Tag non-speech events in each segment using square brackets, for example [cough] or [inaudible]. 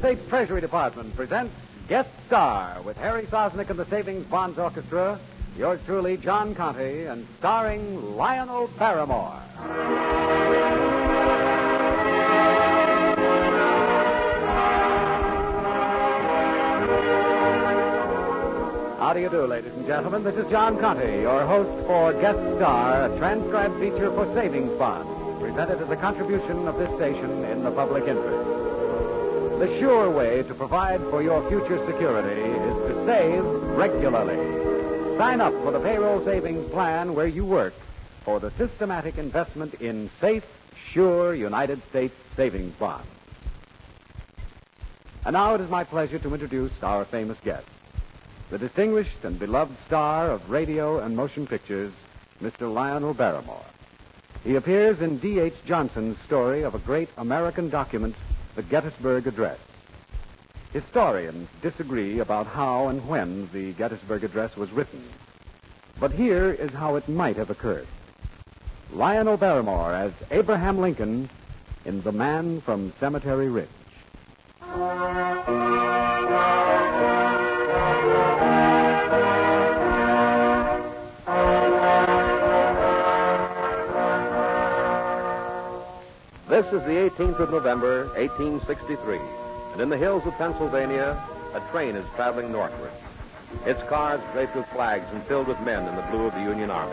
States Treasury Department presents Guest Star with Harry Sosnick and the Savings Bonds Orchestra, yours truly, John Conte, and starring Lionel Barrymore. How do you do, ladies and gentlemen? This is John Conte, your host for Guest Star, a transcribed feature for Savings Bonds, presented as a contribution of this station in the public interest. The sure way to provide for your future security is to save regularly. Sign up for the payroll savings plan where you work for the systematic investment in safe, sure United States savings bonds. And now it is my pleasure to introduce our famous guest, the distinguished and beloved star of radio and motion pictures, Mr. Lionel Barrymore. He appears in D.H. Johnson's story of a great American document, the Gettysburg Address. Historians disagree about how and when the Gettysburg Address was written. But here is how it might have occurred. Lionel Barrymore as Abraham Lincoln in The Man from Cemetery Ridge. This is the 18th of November, 1863, and in the hills of Pennsylvania, a train is traveling northward. Its cars draped with flags and filled with men in the blue of the Union Army.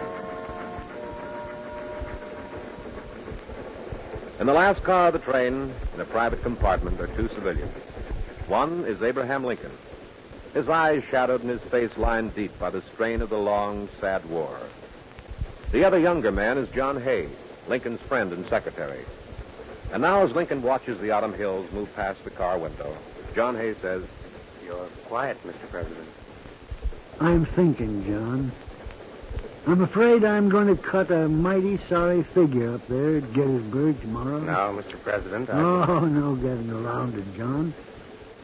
In the last car of the train, in a private compartment, are two civilians. One is Abraham Lincoln, his eyes shadowed and his face lined deep by the strain of the long, sad war. The other younger man is John Hay, Lincoln's friend and secretary. And now, as Lincoln watches the autumn hills move past the car window, John Hay says, You're quiet, Mr. President. I'm thinking, John. I'm afraid I'm going to cut a mighty sorry figure up there at Gettysburg tomorrow. No, Mr. President. I... Oh, no getting around it, John.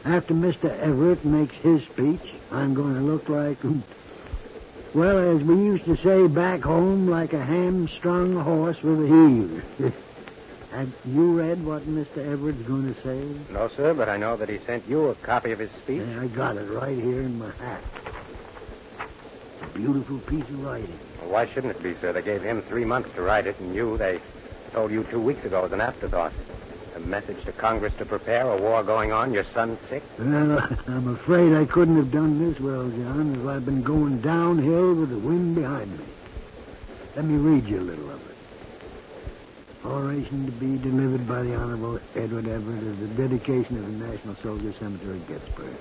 After Mr. Everett makes his speech, I'm going to look like, well, as we used to say back home, like a hamstrung horse with a heel. [laughs] Have you read what Mr. Everett's going to say? No, sir, but I know that he sent you a copy of his speech. Yeah, I got it right here in my hat. A beautiful piece of writing. Well, why shouldn't it be, sir? They gave him three months to write it, and you, they told you two weeks ago as an afterthought. A message to Congress to prepare a war going on, your son's sick. Well, [laughs] I'm afraid I couldn't have done this well, John, if I'd been going downhill with the wind behind me. Let me read you a little of it. Oration to be delivered by the Honorable Edward Everett as the dedication of the National Soldier Cemetery, at Gettysburg.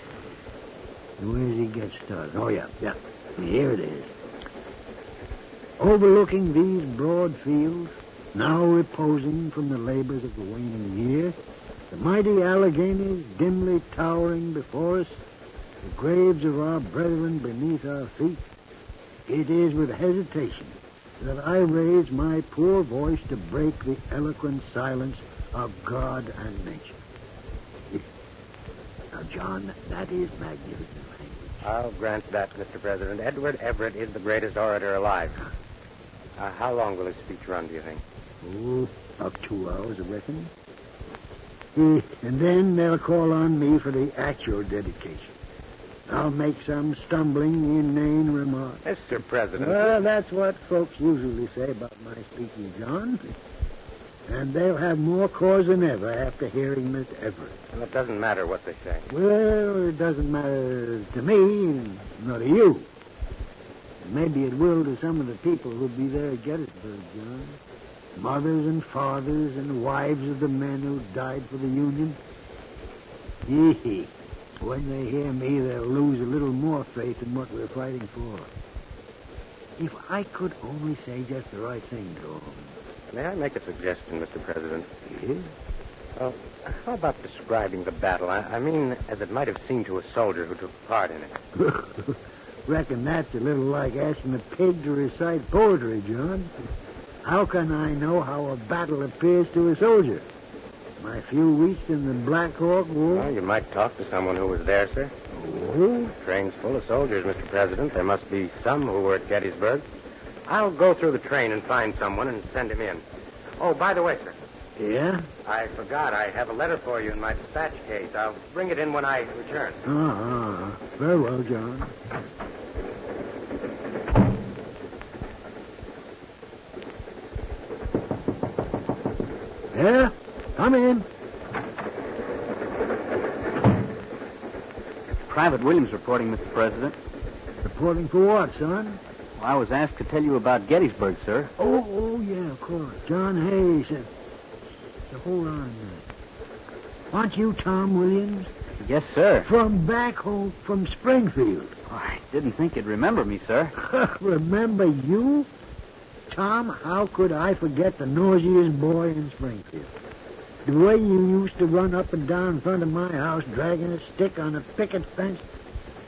And where does he get started? Oh, yeah, yeah. Here it is. Overlooking these broad fields, now reposing from the labors of the waning year, the mighty Alleghanies dimly towering before us, the graves of our brethren beneath our feet, it is with hesitation that I raise my poor voice to break the eloquent silence of God and nature. [laughs] Now, John, that is magnificent language. I'll grant that, Mr. President. Edward Everett is the greatest orator alive. Uh, how long will his speech run, do you think? Oh, about two hours, I reckon. And then they'll call on me for the actual dedication. I'll make some stumbling, inane remark. Mr. President. Well, that's what folks usually say about my speaking, John. And they'll have more cause than ever after hearing Mr. Everett. Well, it doesn't matter what they say. Well, it doesn't matter to me, nor to you. Maybe it will to some of the people who'll be there at Gettysburg, John. Mothers and fathers and wives of the men who died for the Union. Yee, when they hear me, they'll lose a little more faith in what we're fighting for. If I could only say just the right thing to them. May I make a suggestion, Mr. President? Yes? Well, how about describing the battle? I, I mean, as it might have seemed to a soldier who took part in it. [laughs] Reckon that's a little like asking a pig to recite poetry, John. How can I know how a battle appears to a soldier? My few weeks in the Black Hawk War? Well, you might talk to someone who was there, sir. Oh, Train's full of soldiers, Mr. President. There must be some who were at Gettysburg. I'll go through the train and find someone and send him in. Oh, by the way, sir, Yeah? I forgot. I have a letter for you in my dispatch case. I'll bring it in when I return. Ah, ah. Very well, John. Yeah? Come in. Private Williams reporting, Mr. President. Reporting for what, son? Well, I was asked to tell you about Gettysburg, sir. Oh, oh, yeah, of course. John Hay's. Uh, so hold on a minute. Aren't you Tom Williams? Yes, sir. From back home, from Springfield. Oh, I didn't think you'd remember me, sir. [laughs] Remember you? Tom, how could I forget the noisiest boy in Springfield? The way you used to run up and down in front of my house, dragging a stick on a picket fence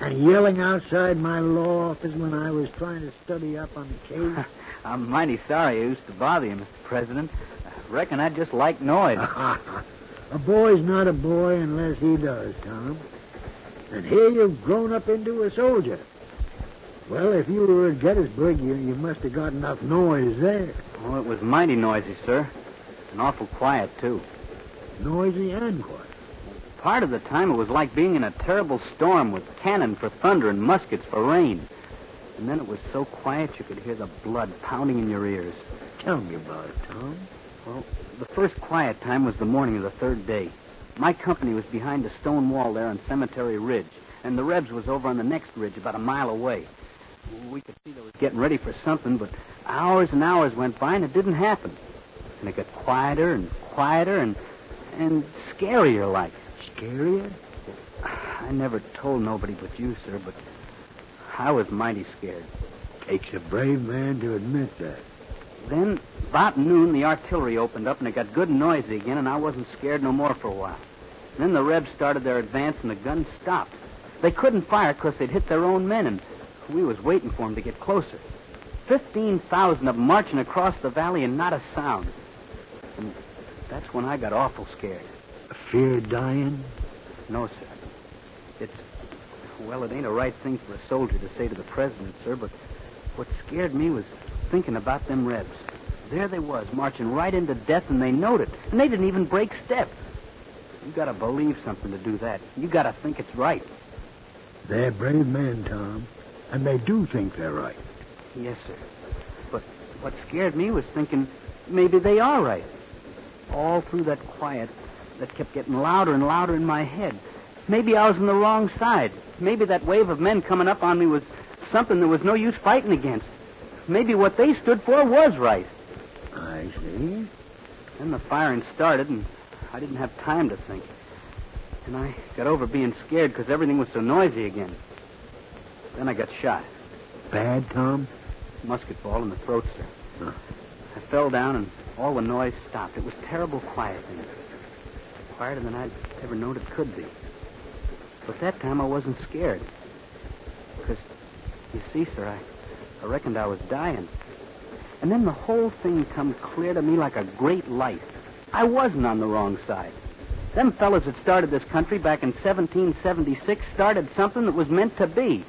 and yelling outside my law office when I was trying to study up on the case. [laughs] I'm mighty sorry I used to bother you, Mr. President. I reckon I just like noise. [laughs] a boy's not a boy unless he does, Tom. And here you've grown up into a soldier. Well, if you were at Gettysburg, you, you must have got enough noise there. Oh, it was mighty noisy, sir. And awful quiet, too. Noisy and quiet. Part of the time it was like being in a terrible storm with cannon for thunder and muskets for rain. And then it was so quiet you could hear the blood pounding in your ears. Tell me about it, Tom. Well, the first quiet time was the morning of the third day. My company was behind a stone wall there on Cemetery Ridge, and the Rebs was over on the next ridge about a mile away. We could see they was getting ready for something, but hours and hours went by and it didn't happen. And it got quieter and quieter and and scarier like. Scarier? I never told nobody but you, sir, but I was mighty scared. Takes a brave man to admit that. Then, about noon, the artillery opened up and it got good and noisy again, and I wasn't scared no more for a while. Then the Rebs started their advance and the guns stopped. They couldn't fire because they'd hit their own men, and we was waiting for 'em to get closer. Fifteen thousand of 'em marching across the valley and not a sound. And that's when I got awful scared. Fear dying? No, sir. It's, well, it ain't a right thing for a soldier to say to the president, sir, but what scared me was thinking about them Rebs. There they was, marching right into death, and they knowed it. And they didn't even break step. You gotta believe something to do that. You gotta think it's right. They're brave men, Tom. And they do think they're right. Yes, sir. But what scared me was thinking maybe they are right. All through that quiet, that kept getting louder and louder in my head. Maybe I was on the wrong side. Maybe that wave of men coming up on me was something there was no use fighting against. Maybe what they stood for was right. I see. Then the firing started, and I didn't have time to think. And I got over being scared because everything was so noisy again. Then I got shot. Bad, Tom? Musket ball in the throat, sir. Huh. I fell down, and all the noise stopped. It was terrible quiet then. Quieter than I'd ever known it could be. But that time I wasn't scared. Because, you see, sir, I, I reckoned I was dying. And then the whole thing come clear to me like a great light. I wasn't on the wrong side. Them fellas that started this country back in 1776 started something that was meant to be.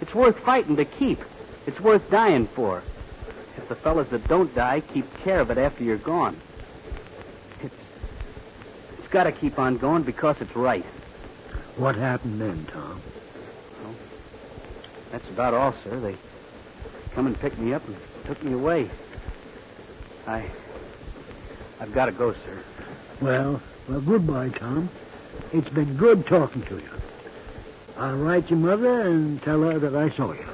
It's worth fighting to keep. It's worth dying for. If the fellas that don't die keep care of it after you're gone. It's, it's got to keep on going because it's right. What happened then, Tom? That's about all, sir. They come and picked me up and took me away. I. I've got to go, sir. Well, well, goodbye, Tom. It's been good talking to you. I'll write your mother and tell her that I saw you.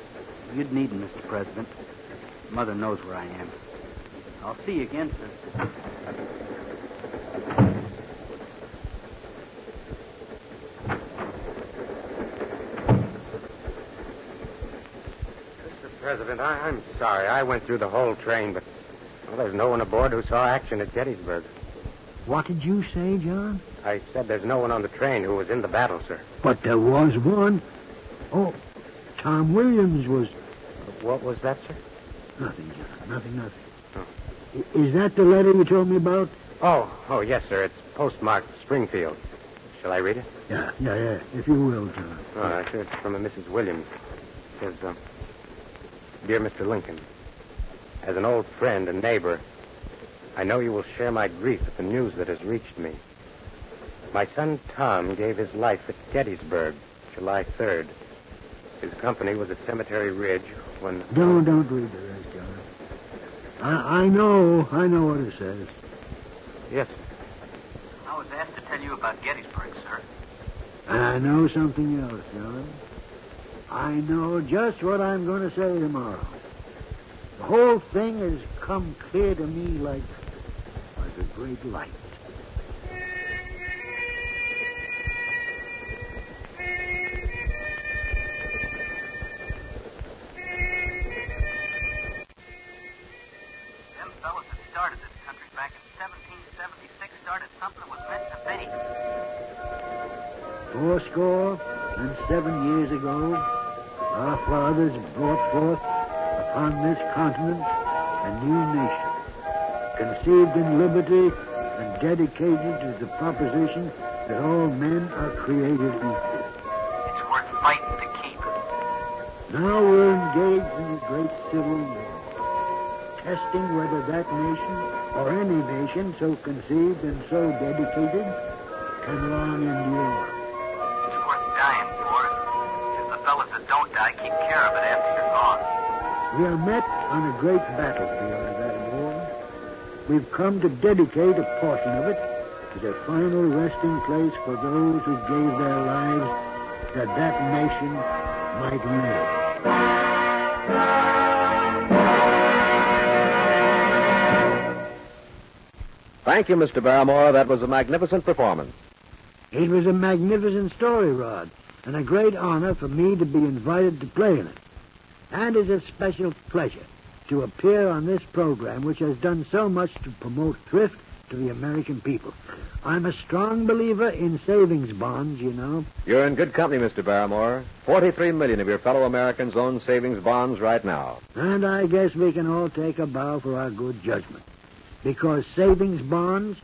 You'd need him, Mr. President. Mother knows where I am. I'll see you again, sir. Mr. President, I, I'm sorry. I went through the whole train, but well, there's no one aboard who saw action at Gettysburg. What did you say, John? I said there's no one on the train who was in the battle, sir. But there was one. Oh, Tom Williams was. What was that, sir? Nothing, John. Nothing, nothing. I- Is that the letter you told me about? Oh, oh, yes, sir. It's postmarked Springfield. Shall I read it? Yeah, yeah, yeah. If you will, John. All right, I see. It's from a Mrs. Williams. It says, um, Dear Mr. Lincoln, as an old friend and neighbor, I know you will share my grief at the news that has reached me. My son Tom gave his life at Gettysburg, July 3rd. His company was at Cemetery Ridge when. No, don't read the rest, John. I, I know, I know what it says. Yes. I was asked to tell you about Gettysburg, sir. I know something else, John. I know just what I'm going to say tomorrow. The whole thing has come clear to me like, like a great light. And seven years ago, our fathers brought forth upon this continent a new nation, conceived in liberty and dedicated to the proposition that all men are created equal. It's worth fighting to keep. Now we're engaged in a great civil war, testing whether that nation or any nation so conceived and so dedicated can long endure. We are met on a great battlefield of that war. We've come to dedicate a portion of it as a final resting place for those who gave their lives that that nation might live. Thank you, Mr. Barrymore. That was a magnificent performance. It was a magnificent story, Rod, and a great honor for me to be invited to play in it. And it's a special pleasure to appear on this program, which has done so much to promote thrift to the American people. I'm a strong believer in savings bonds, you know. You're in good company, Mr. Barrymore. Forty-three million of your fellow Americans own savings bonds right now. And I guess we can all take a bow for our good judgment. Because savings bonds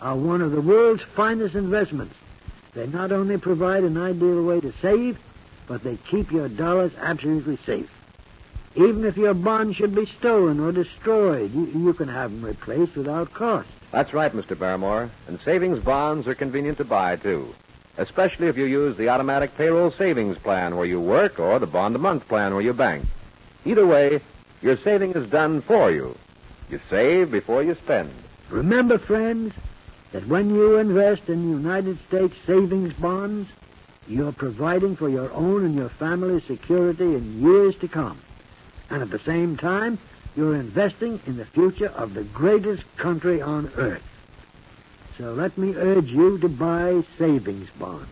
are one of the world's finest investments. They not only provide an ideal way to save, but they keep your dollars absolutely safe. Even if your bond should be stolen or destroyed, you, you can have them replaced without cost. That's right, Mr. Barrymore. And savings bonds are convenient to buy, too. Especially if you use the automatic payroll savings plan where you work or the bond a month plan where you bank. Either way, your saving is done for you. You save before you spend. Remember, friends, that when you invest in United States savings bonds, you're providing for your own and your family's security in years to come. And at the same time, you're investing in the future of the greatest country on earth. So let me urge you to buy savings bonds,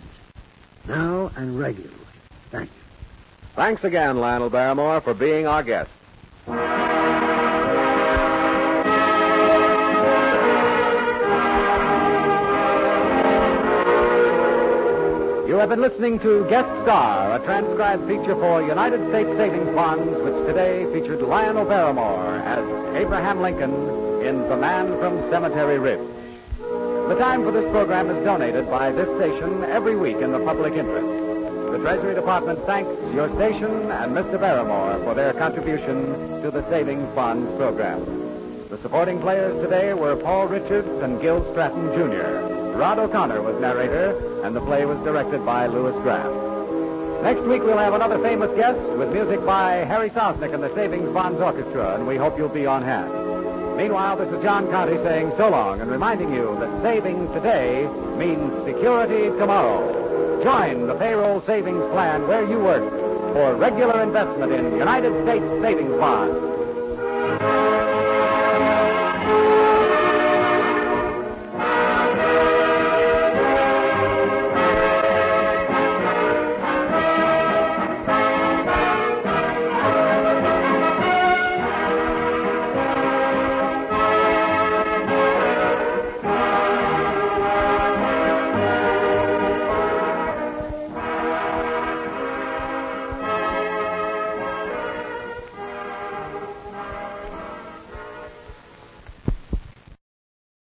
now and regularly. Thank you. Thanks again, Lionel Barrymore, for being our guest. You have been listening to Guest Star, a transcribed feature for United States Savings Bonds, which today featured Lionel Barrymore as Abraham Lincoln in The Man from Cemetery Ridge. The time for this program is donated by this station every week in the public interest. The Treasury Department thanks your station and Mr. Barrymore for their contribution to the Savings Bonds program. The supporting players today were Paul Richards and Gil Stratton, Jr. Rod O'Connor was narrator, and the play was directed by Louis Graff. Next week, we'll have another famous guest with music by Harry Sosnick and the Savings Bonds Orchestra, and we hope you'll be on hand. Meanwhile, this is John Conte saying so long and reminding you that saving today means security tomorrow. Join the payroll savings plan where you work for regular investment in United States savings bonds.